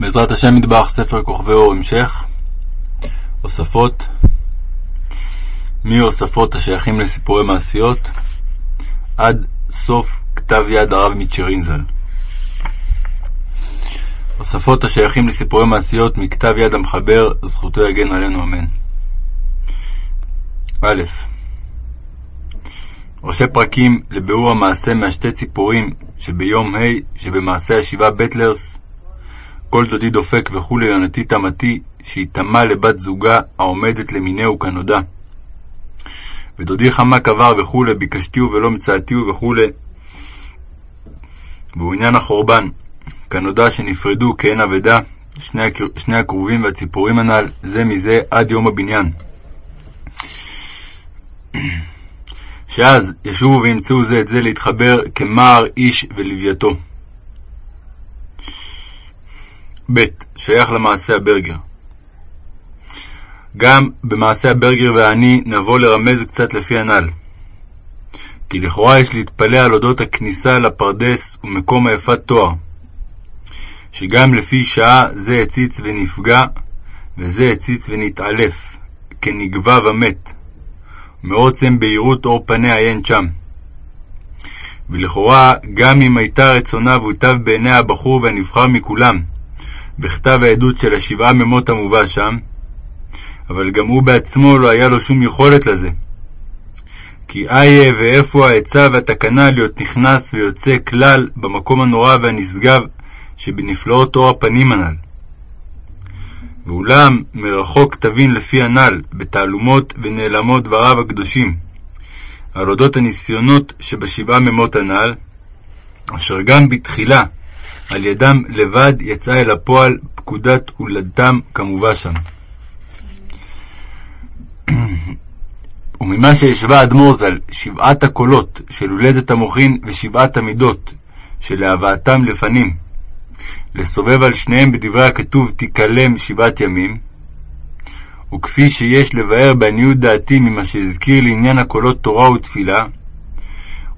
בעזרת השם מטבח ספר כוכבי אור המשך הוספות מהוספות השייכים לסיפורי מעשיות עד סוף כתב יד הרב מצ'רין ז"ל. הוספות השייכים לסיפורי מעשיות מכתב יד המחבר זכותו יגן עלינו אמן. א. ראשי פרקים לביאור המעשה מהשתי ציפורים שביום ה' שבמעשה השבעה בטלרס כל דודי דופק וכולי יונתי תמתי, שהיטמע לבת זוגה העומדת למינהו כנודע. ודודי חמה קבר וכולי, ביקשתיהו ולא מצאתיהו וכולי. והוא החורבן, כנודע שנפרדו כאין אבדה, שני, שני הכרובים והציפורים הנ"ל, זה מזה עד יום הבניין. שאז ישובו וימצאו זה את זה להתחבר כמער איש ולווייתו. ב. שייך למעשה הברגר. גם במעשה הברגר והעני נבוא לרמז קצת לפי הנ"ל. כי לכאורה יש להתפלא על אודות הכניסה לפרדס ומקום היפת תואר, שגם לפי שעה זה הציץ ונפגע, וזה הציץ ונתעלף, כנגבה ומת, מעוצם בהירות אור פניה אין שם. ולכאורה, גם אם הייתה רצונה והוטב בעיני הבחור והנבחר מכולם, בכתב העדות של השבעה ממות המובא שם, אבל גם הוא בעצמו לא היה לו שום יכולת לזה. כי איה ואיפה העצה והתקנה להיות נכנס ויוצא כלל במקום הנורא והנשגב שבנפלאות אור הפנים הנ"ל. ואולם מרחוק תבין לפי הנ"ל בתעלומות ונעלמות דבריו הקדושים, על אודות הניסיונות שבשבעה ממות הנ"ל, אשר גם בתחילה על ידם לבד יצאה אל הפועל פקודת הולדתם כמובא שם. וממה שהשווה אדמו"ר ז"ל שבעת הקולות של הולדת המוחין ושבעת המידות של להבאתם לפנים, לסובב על שניהם בדברי הכתוב תיכלם שבעת ימים, וכפי שיש לבאר בעניות דעתי ממה שהזכיר לעניין הקולות תורה ותפילה,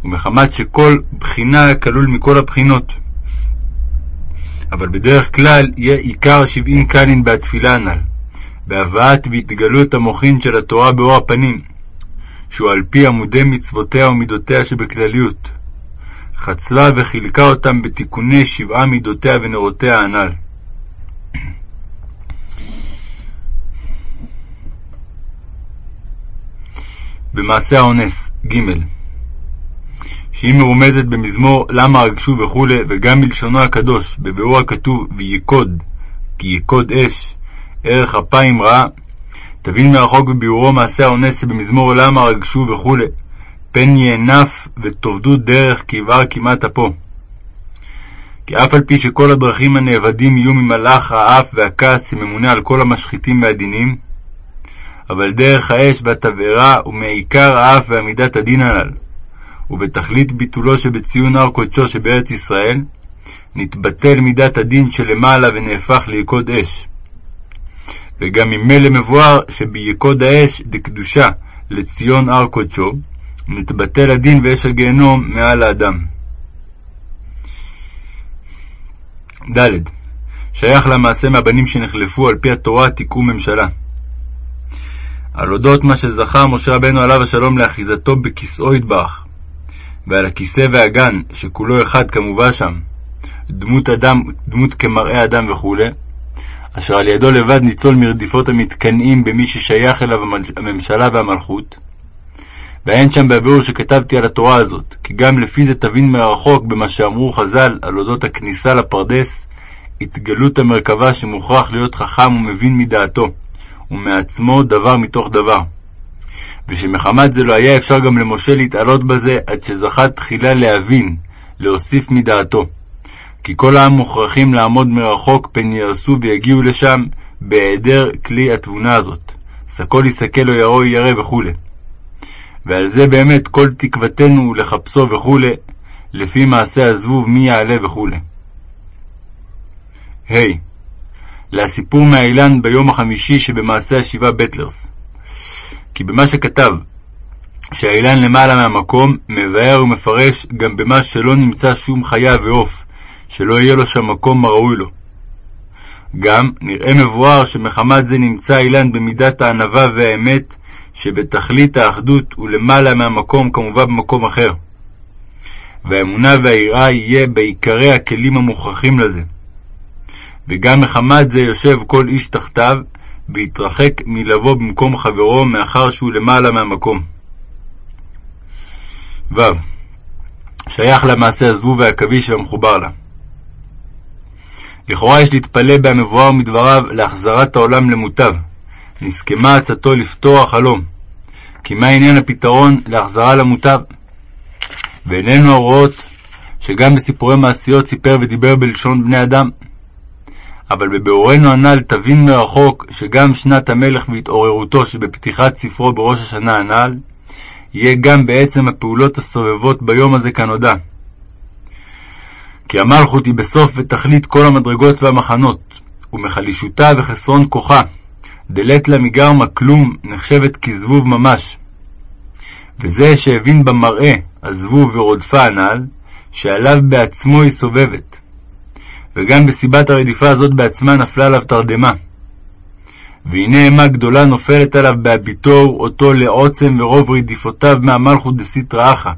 ומחמת שכל בחינה כלול מכל הבחינות. אבל בדרך כלל יהיה עיקר שבעים קלין בתפילה הנ"ל, בהבאת והתגלות המוחין של התורה באור הפנים, שהוא על פי עמודי מצוותיה ומידותיה שבכלליות. חצבה וחילקה אותם בתיקוני שבעה מידותיה ונרותיה הנ"ל. במעשה האונס, ג. שהיא מרומזת במזמור למה רגשו וכו', וגם בלשונו הקדוש, בביאור הכתוב ויקוד, כי יקוד אש, ערך אפיים רעה, תבין מרחוק בביאורו מעשה האונס שבמזמור למה רגשו וכו', פן יענף ותאבדו דרך כי יבער כמעט אפו. כי אף על פי שכל הדרכים הנאבדים יהיו ממלאך האף והכעס שממונה על כל המשחיתים והדינים, אבל דרך האש והתבערה ומעיקר האף ועמידת הדין הנ"ל, ובתכלית ביטולו שבציון הר קודשו שבארץ ישראל, נתבטל מידת הדין שלמעלה ונהפך ליקוד אש. וגם ממילא מבואר שביקוד האש דקדושה לציון הר קודשו, נתבטל הדין ואש הגיהנום מעל האדם. ד. שייך למעשה מהבנים שנחלפו על פי התורה תיקום ממשלה. על אודות מה שזכה משה רבנו עליו השלום לאחיזתו בכיסאו יתברך, ועל הכיסא והגן, שכולו אחד כמובא שם, דמות אדם, דמות כמראה אדם וכו', אשר על ידו לבד ניצול מרדיפות המתקנאים במי ששייך אליו הממשלה והמלכות. ואין שם בביאור שכתבתי על התורה הזאת, כי גם לפי זה תבין מרחוק במה שאמרו חז"ל על אודות הכניסה לפרדס, התגלות המרכבה שמוכרח להיות חכם ומבין מדעתו, ומעצמו דבר מתוך דבר. ושמחמת זה לא היה אפשר גם למשה להתעלות בזה עד שזכה תחילה להבין, להוסיף מדעתו. כי כל העם מוכרחים לעמוד מרחוק פן יהרסו ויגיעו לשם בהיעדר כלי התבונה הזאת. סקול יסכל או יראו ירא וכו'. ועל זה באמת כל תקוותנו לחפשו וכו', לפי מעשה הזבוב מי יעלה וכו'. ה. Hey, לסיפור מהאילן ביום החמישי שבמעשה השבעה בטלרס. כי במה שכתב, שהאילן למעלה מהמקום, מבאר ומפרש גם במה שלא נמצא שום חיה ועוף, שלא יהיה לו שם מקום הראוי לו. גם נראה מבואר שמחמת זה נמצא אילן במידת הענווה והאמת שבתכלית האחדות ולמעלה מהמקום כמובן במקום אחר. והאמונה והיראה יהיה בעיקרי הכלים המוכרחים לזה. וגם מחמת זה יושב כל איש תחתיו, והתרחק מלבוא במקום חברו מאחר שהוא למעלה מהמקום. ו. שייך למעשה הזבוב והעכביש והמחובר לה. לכאורה יש להתפלא בהמבואר מדבריו להחזרת העולם למוטב, נסכמה עצתו לפתור החלום. כי מה עניין הפתרון להחזרה למוטב? ועינינו הרואות שגם בסיפורי מעשיות סיפר ודיבר בלשון בני אדם. אבל בביאורנו הנ"ל תבין מרחוק שגם שנת המלך והתעוררותו שבפתיחת ספרו בראש השנה הנ"ל, יהיה גם בעצם הפעולות הסובבות ביום הזה כנודע. כי המלכות היא בסוף ותכלית כל המדרגות והמחנות, ומחלישותה וחסרון כוחה, דלת לה מגרמה כלום, נחשבת כזבוב ממש. וזה שהבין במראה הזבוב ורודפה הנ"ל, שעליו בעצמו היא סובבת. וגם בסיבת הרדיפה הזאת בעצמה נפלה עליו תרדמה. והנה אימה גדולה נופלת עליו בהביטו אותו לעוצם ורוב רדיפותיו מהמלכות דסיטרא אחא,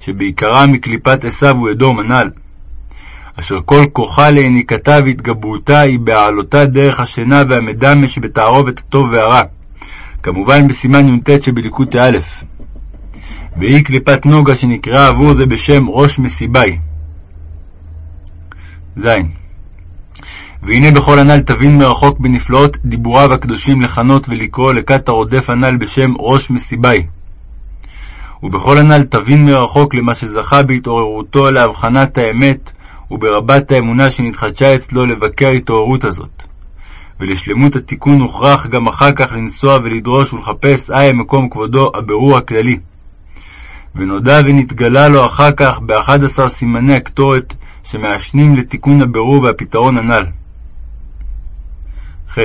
שבעיקרה מקליפת עשיו הוא אדום הנ"ל. אשר כל כוחה להניקתה והתגברותה היא בהעלותה דרך השינה והמדמה שבתערובת הטוב והרע, כמובן בסימן י"ט שבליקוטי א', והיא קליפת נוגה שנקראה עבור זה בשם ראש מסיבי. ז. והנה בכל הנ"ל תבין מרחוק בנפלאות דיבוריו הקדושים לכנות ולקרוא לכת הרודף הנ"ל בשם ראש מסיבי. ובכל הנ"ל תבין מרחוק למה שזכה בהתעוררותו להבחנת האמת וברבת האמונה שנתחדשה אצלו לבקר ההתעוררות הזאת. ולשלמות התיקון הוכרח גם אחר כך לנסוע ולדרוש ולחפש איה מקום כבודו הבירור הכללי. ונודע ונתגלה לו אחר כך באחד עשר סימני הקטורת שמעשנים לתיקון הבירור והפתרון הנ"ל. ח.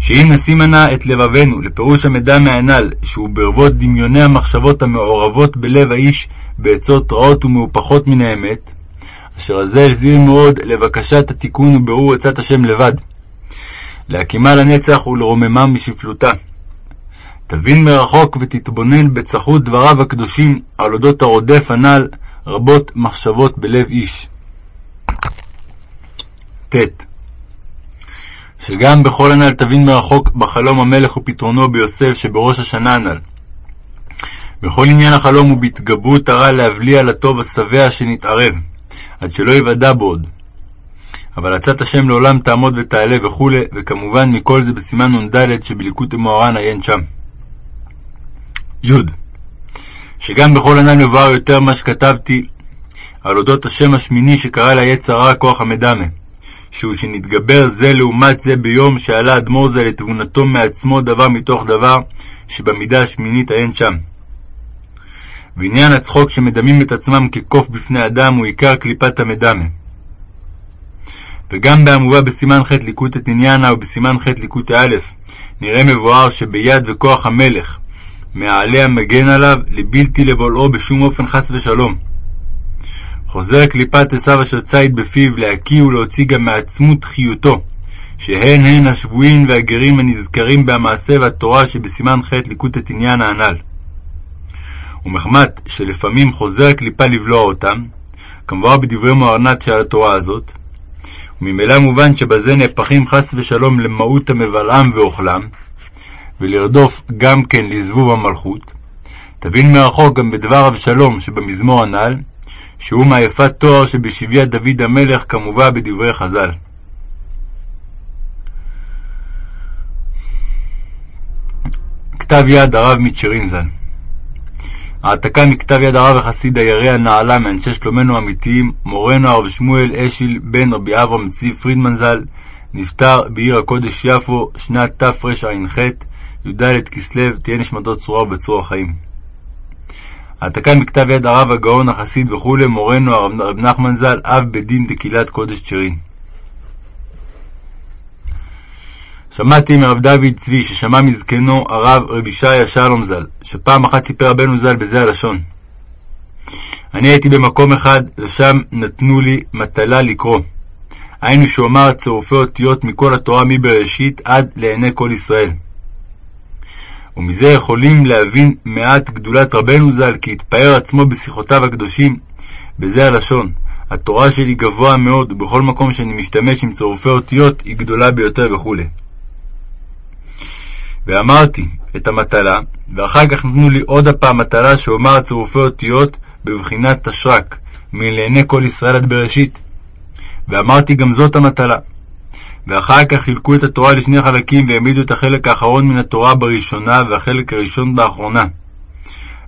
שאם נשים נא את לבבנו לפירוש המידע מהנ"ל, שהוא ברבות דמיוני המחשבות המעורבות בלב האיש בעצות רעות ומהופכות מן האמת, אשר הזה הזהיר מאוד לבקשת התיקון ובירור עצת השם לבד, להקימה לנצח ולרוממה משפלותה. תבין מרחוק ותתבונן בצחות דבריו הקדושים על אודות הרודף הנ"ל רבות מחשבות בלב איש. ט. שגם בכל הנ"ל תבין מרחוק בחלום המלך ופתרונו ביוסף שבראש השנה הנ"ל. בכל עניין החלום הוא בהתגברות הרע להבליע לטוב השבע שנתערב, עד שלא יוודע בו עוד. אבל עצת השם לעולם תעמוד ותעלה וכו', וכמובן מכל זה בסימן נ"ד שבליקוט מוהר"ן עיין שם. י. שגם בכל הנ"ל מבואר יותר מה שכתבתי על אודות השם השמיני שקרא ליצר הרע כוח המדמה, שהוא שנתגבר זה לעומת זה ביום שעלה אדמו"ר זה לתבונתו מעצמו דבר מתוך דבר, שבמידה השמינית עיין שם. ועניין הצחוק שמדמים את עצמם כקוף בפני אדם הוא עיקר קליפת המדמה. וגם בהמובא בסימן ח' ליקוטת עניינה ובסימן ח' ליקוטי א', נראה מבואר שביד וכוח המלך, מעלה המגן עליו, לבלתי לבולעו בשום אופן חס ושלום. חוזר קליפת עשיו אשר ציד בפיו, להקיא ולהוציא גם מעצמות חיותו, שהן הן השבויים והגרים הנזכרים במעשה והתורה שבסימן ח' ליקוטת עניין הנ"ל. ומחמת שלפעמים חוזר הקליפה לבלוע אותם, כמובן בדברי מוארנת של התורה הזאת, וממילא מובן שבזה נהפכים חס ושלום למהות המבלעם ואוכלם, ולרדוף גם כן לזבוב המלכות, תבין מרחוק גם בדבר אבשלום שבמזמור הנ"ל, שהוא מעייפת תואר שבשביה דוד המלך כמובא בדברי חז"ל. כתב יד הרב מצ'רין ז"ל העתקה מכתב יד הרב החסיד הירא הנעלה מאנשי שלומנו האמיתיים, מורנו הרב שמואל אשיל בן רבי אברהם צבי פרידמן ז"ל, נפטר בעיר הקודש יפו, שנת תרע"ח, י"ד כסלו, תהיה נשמתו צרורה ובצרור החיים. העתקה מכתב יד הרב הגאון החסיד וכולי, מורנו הרב נחמן ז"ל, אב בית דין דקהילת קודש צ'רין. שמעתי מרב דוד צבי, ששמע מזקנו הרב רבי ישעיה שלום ז"ל, שפעם אחת סיפר רבנו ז"ל בזה הלשון. אני הייתי במקום אחד, ושם נתנו לי מטלה לקרוא. היינו שאומר צירופי אותיות מכל התורה מבראשית עד לעיני כל ישראל. ומזה יכולים להבין מעט גדולת רבנו ז"ל, כי התפאר עצמו בשיחותיו הקדושים, בזה הלשון, התורה שלי גבוה מאוד, ובכל מקום שאני משתמש עם צירופי אותיות היא גדולה ביותר וכו'. ואמרתי את המטלה, ואחר כך נתנו לי עוד הפעם מטלה שאומר צירופי אותיות בבחינת תשרק, מלעיני כל ישראל עד בראשית. ואמרתי גם זאת המטלה. ואחר כך חילקו את התורה לשני חלקים והעמידו את החלק האחרון מן התורה בראשונה והחלק הראשון באחרונה.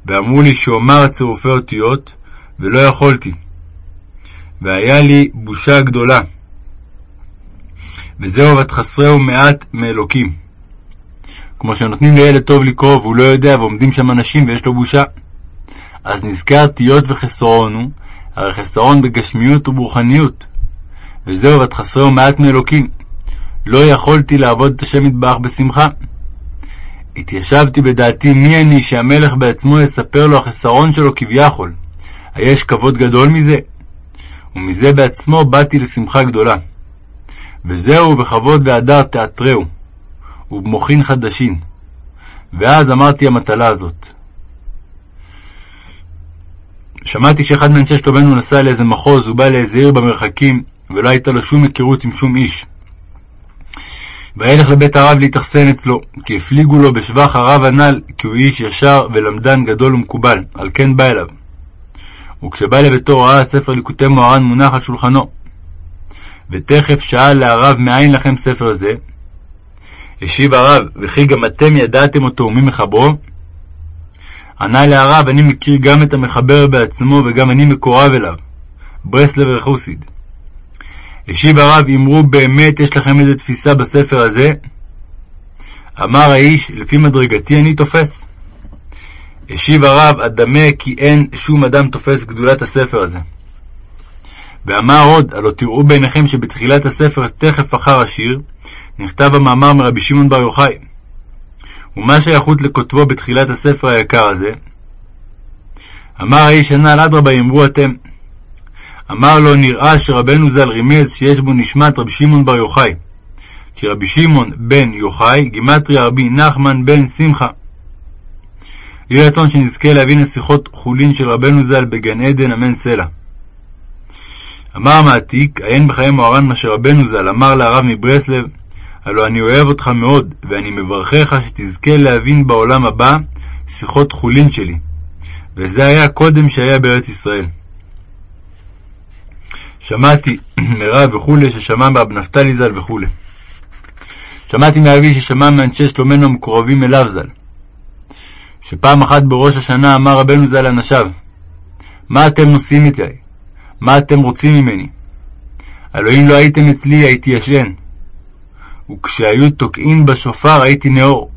ואמרו לי שאומר צירופי אותיות, ולא יכולתי. והיה לי בושה גדולה. וזהו ותחסרהו מעט מאלוקים. כמו שנותנים לילד טוב לקרוא והוא לא יודע ועומדים שם אנשים ויש לו בושה. אז נזכרתי היות וחסרון הוא, הרי חסרון בגשמיות וברוחניות. וזהו ותחסרהו מעט מאלוקים. לא יכולתי לעבוד את השם יתברך בשמחה. התיישבתי בדעתי מי אני שהמלך בעצמו יספר לו החסרון שלו כביכול. היש כבוד גדול מזה? ומזה בעצמו באתי לשמחה גדולה. וזהו בכבוד והדר תאתרהו, ובמוחין חדשין. ואז אמרתי המטלה הזאת. שמעתי שאחד מאנשי שלומנו נסע לאיזה מחוז, הוא בא לאיזה עיר במרחקים, ולא הייתה לו שום היכרות עם שום איש. וילך לבית הרב להתאכסן אצלו, כי הפליגו לו בשבח הרב הנ"ל, כי הוא איש ישר ולמדן גדול ומקובל, על כן בא אליו. וכשבא לביתו ראה ספר ליקוטי מוהר"ן מונח על שולחנו. ותכף שאל להרב מאין לכם ספר זה? השיב הרב, וכי גם אתם ידעתם אותו ומי מחברו? ענה להרב, אני מכיר גם את המחבר בעצמו וגם אני מקורב אליו, ברסלב וחוסיד. השיב הרב, אמרו באמת יש לכם איזה תפיסה בספר הזה? אמר האיש, לפי מדרגתי אני תופס. השיב הרב, אדמה כי אין שום אדם תופס גדולת הספר הזה. ואמר עוד, הלא תראו בעיניכם שבתחילת הספר, תכף אחר השיר, נכתב המאמר מרבי שמעון בר יוחאי. ומה שייכות לכותבו בתחילת הספר היקר הזה? אמר האיש הנ"ל, אדרבה, אמרו אתם. אמר לו, נראה שרבנו ז"ל רימז שיש בו נשמת רבי שמעון בר יוחאי. כי רבי שמעון בן יוחאי, גימטריה רבי נחמן בן שמחה. יהי רצון שנזכה להבין לשיחות חולין של רבנו ז"ל בגן עדן, אמן סלע. אמר המעתיק, עיין בחיי מוהר"ן מה שרבנו ז"ל אמר להרב מברסלב, הלא אני אוהב אותך מאוד, ואני מברכך שתזכה להבין בעולם הבא שיחות חולין שלי. וזה היה קודם שהיה בארץ ישראל. שמעתי מרב וכולי ששמע מרב נפתלי ז"ל וכולי. שמעתי מאבי ששמע מאנשי שלומנו המקורבים אליו ז"ל. שפעם אחת בראש השנה אמר רבנו ז"ל לאנשיו, מה אתם נושאים איתי? מה אתם רוצים ממני? הלא אם לא הייתם אצלי הייתי ישן, וכשהיו תוקעים בשופר הייתי נאור.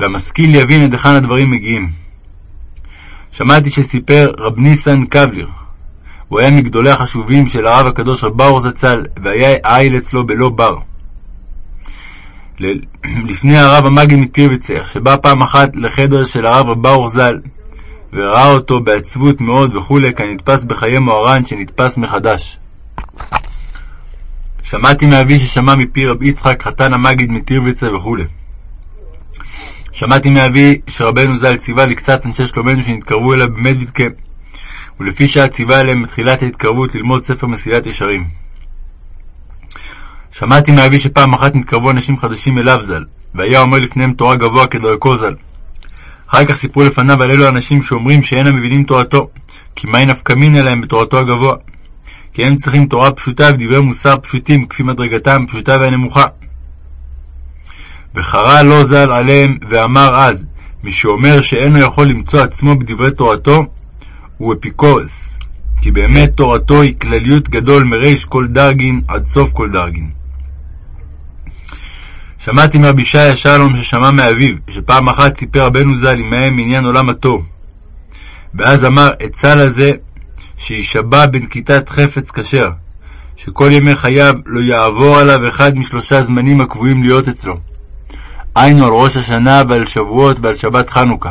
והמשכיל יבין עד היכן הדברים מגיעים. שמעתי שסיפר רב ניסן קבליר, הוא היה מגדולי החשובים של הרב הקדוש רב ברוך זצ"ל, והיה עיל אצלו בלא בר. לפני הרב המגיד מטירביצר, שבא פעם אחת לחדר של הרב רב ברוך ז"ל, וראה אותו בעצבות מאוד וכולי, כנתפס בחיי מוהר"ן שנתפס מחדש. שמעתי מאבי ששמע מפי רב יצחק חתן המגיד מטירביצר וכולי. שמעתי מאבי שרבנו ז"ל ציווה לקצת אנשי שלומנו שנתקרבו אליו במדוידקה, ולפי שעה ציווה עליהם בתחילת ההתקרבות ללמוד ספר מסילת ישרים. שמעתי מאבי שפעם אחת נתקרבו אנשים חדשים אליו ז"ל, והיה אומר לפניהם תורה גבוה כדרכו ז"ל. אחר כך סיפרו לפניו על אלו אנשים שאומרים שאינם מבינים תורתו, כי מהי נפקא מינא להם בתורתו הגבוה. כי הם צריכים תורה פשוטה ודברי מוסר פשוטים, כפי מדרגתם הפשוטה והנמוכה. וחרה לו ז"ל עליהם, ואמר אז, מי שאומר שאינו יכול למצוא עצמו בדברי תורתו, הוא אפיקורס, כי באמת תורתו היא כלליות גדול מריש כל דרגין עד סוף כל דרגין. שמעתי מרבי שיה שלום ששמע מאביו, שפעם אחת סיפר רבנו ז"ל עמהם עניין עולם התור. ואז אמר, עצה לזה שישבע בנקיטת חפץ כשר, שכל ימי חייו לא יעבור עליו אחד משלושה זמנים הקבועים להיות אצלו. היינו על ראש השנה ועל שבועות ועל שבת חנוכה.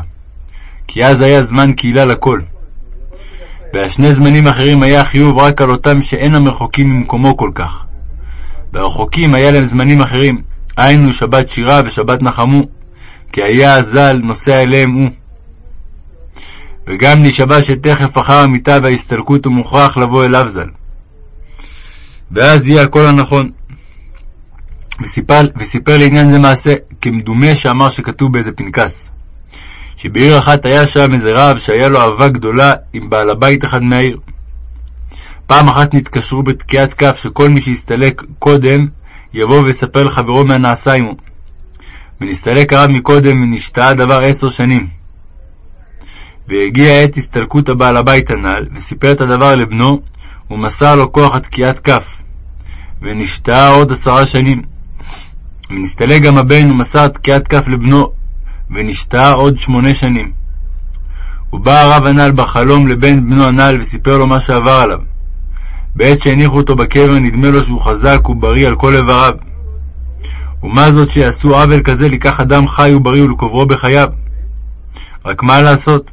כי אז היה זמן קהילה לכל. והשני זמנים אחרים היה החיוב רק על אותם שאינם רחוקים ממקומו כל כך. והרחוקים היה להם זמנים אחרים, היינו שבת שירה ושבת נחמו, כי היה הז"ל נוסע אליהם הוא. וגם להישבע שתכף אחר המיטה וההסתלקות הוא מוכרח לבוא אליו ז"ל. ואז יהיה הכל הנכון. וסיפר, וסיפר לעניין זה מעשה, כמדומה שאמר שכתוב באיזה פנקס. שבעיר אחת היה שם איזה רב שהיה לו אהבה גדולה עם בעל הבית אחד מהעיר. פעם אחת נתקשרו בתקיעת כף שכל מי שהסתלק קודם יבוא ויספר לחברו מה נעשה עמו. ונסתלק הרב מקודם ונשתהה הדבר עשר שנים. והגיעה עת הסתלקות הבעל הבית הנ"ל, וסיפר את הדבר לבנו, ומסר לו כוח התקיעת כף. ונשתהה עוד עשרה שנים. ונסתלק גם הבן ומסר תקיעת כף לבנו, ונשתהה עוד שמונה שנים. ובא הרב הנ"ל בחלום לבן בנו הנ"ל וסיפר לו מה שעבר עליו. בעת שהניחו אותו בקבר נדמה לו שהוא חזק ובריא על כל איבריו. ומה זאת שיעשו עוול כזה לקח אדם חי ובריא ולקוברו בחייו? רק מה לעשות?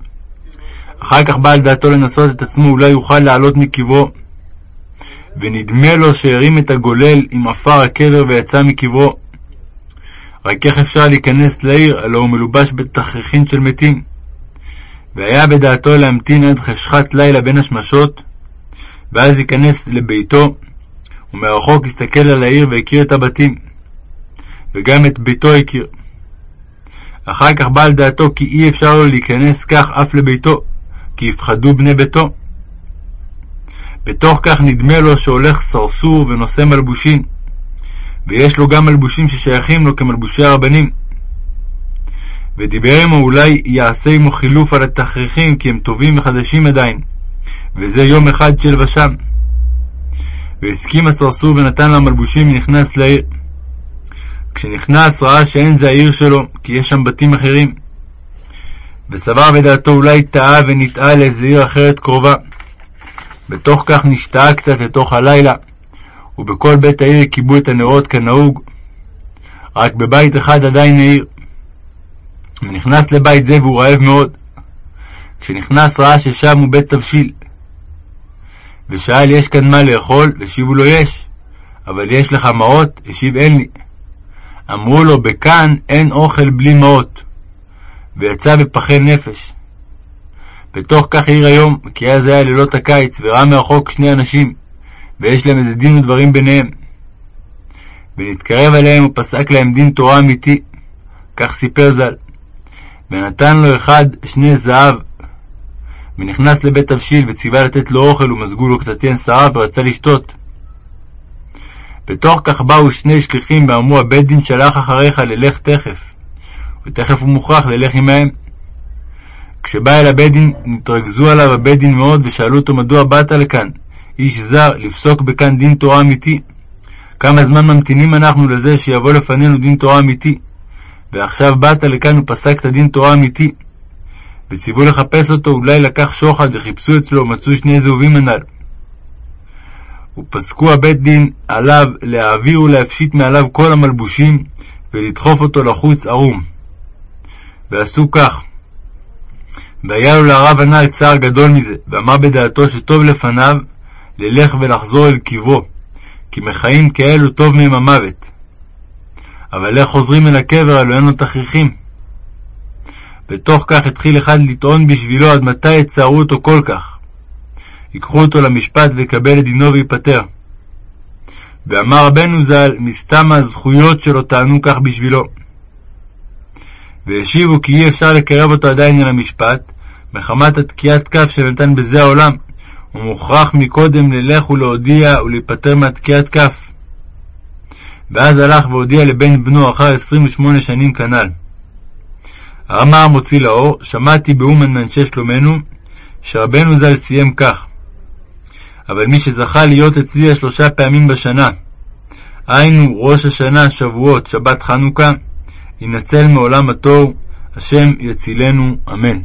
אחר כך בא על דעתו לנסות את עצמו אולי יוכל לעלות מקברו. ונדמה לו שהרים את הגולל עם עפר הקבר ויצא מקברו. רק איך אפשר להיכנס לעיר, הלא הוא מלובש בתכריכין של מתים. והיה בדעתו להמתין עד חשכת לילה בין השמשות, ואז ייכנס לביתו, ומרחוק הסתכל על העיר והכיר את הבתים, וגם את ביתו הכיר. אחר כך בא על דעתו כי אי אפשר לו להיכנס כך אף לביתו, כי יפחדו בני ביתו. בתוך כך נדמה לו שהולך סרסור ונושא מלבושין, ויש לו גם מלבושים ששייכים לו כמלבושי הרבנים. ודיבר עמו אולי יעשה עמו חילוף על התכריכים, כי הם טובים וחדשים עדיין, וזה יום אחד של ושם. והסכים הסרסור ונתן לה מלבושים ונכנס לעיר. כשנכנס ראה שאין זה העיר שלו, כי יש שם בתים אחרים. וסבר בדעתו אולי טעה ונטעה לאיזה עיר אחרת קרובה. בתוך כך נשתהה קצת לתוך הלילה, ובכל בית העיר כיבו את הנרות כנהוג, רק בבית אחד עדיין העיר. ונכנס לבית זה והוא רעב מאוד. כשנכנס ראה ששם הוא בית תבשיל. ושאל יש כאן מה לאכול? השיבו לו יש. אבל יש לך מעות? השיב אין לי. אמרו לו בכאן אין אוכל בלי מעות. ויצא בפחי נפש. בתוך כך עיר היום, כי אז היה לילות הקיץ, וראה מרחוק שני אנשים, ויש להם איזה דין ודברים ביניהם. ונתקרב אליהם ופסק להם דין תורה אמיתי, כך סיפר ז"ל. ונתן לו אחד שני זהב, ונכנס לבית תבשיל, וציווה לתת לו אוכל, ומזגו לו קצת יין שרף, ורצה לשתות. בתוך כך באו שני שליחים, ואמרו, הבית דין שלח אחריך ללך תכף, ותכף הוא מוכרח ללך עמהם. כשבא אל הבית דין, נתרכזו עליו הבית דין מאוד, ושאלו אותו, מדוע באת לכאן? איש זר, לפסוק בכאן דין תורה אמיתי. כמה זמן ממתינים אנחנו לזה שיבוא לפנינו דין תורה אמיתי? ועכשיו באת לכאן ופסקת דין תורה אמיתי. וציוו לחפש אותו, אולי לקח שוחד, וחיפשו אצלו, מצאו שני זהובים הנ"ל. ופסקו הבית דין עליו להעביר ולהפשיט מעליו כל המלבושים, ולדחוף אותו לחוץ ערום. ועשו כך. והיה לו לרב הנ"ל צער גדול מזה, ואמר בדעתו שטוב לפניו ללך ולחזור אל קברו, כי מחיים כאלו טוב מהם המוות. אבל איך חוזרים אל הקבר, הלא אין לו תכריכים. בתוך כך התחיל אחד לטעון בשבילו עד מתי יצערו אותו כל כך. ייקחו אותו למשפט ויקבל את דינו ויפטר. ואמר רבנו ז"ל, מסתם הזכויות שלו טענו כך בשבילו. והשיבו כי אי אפשר לקרב אותו עדיין אל המשפט, מחמת התקיעת כף שנתן בזה העולם, הוא מוכרח מקודם ללך ולהודיע ולהיפטר מהתקיעת כף. ואז הלך והודיע לבן בנו אחר עשרים ושמונה שנים כנ"ל. הרמ"א מוציא לאור, שמעתי באומן מאנשי שלומנו, שרבנו ז"ל סיים כך: אבל מי שזכה להיות אצלי השלושה פעמים בשנה, היינו ראש השנה, שבועות, שבת חנוכה, ינצל מעולם התוהו, השם יצילנו, אמן.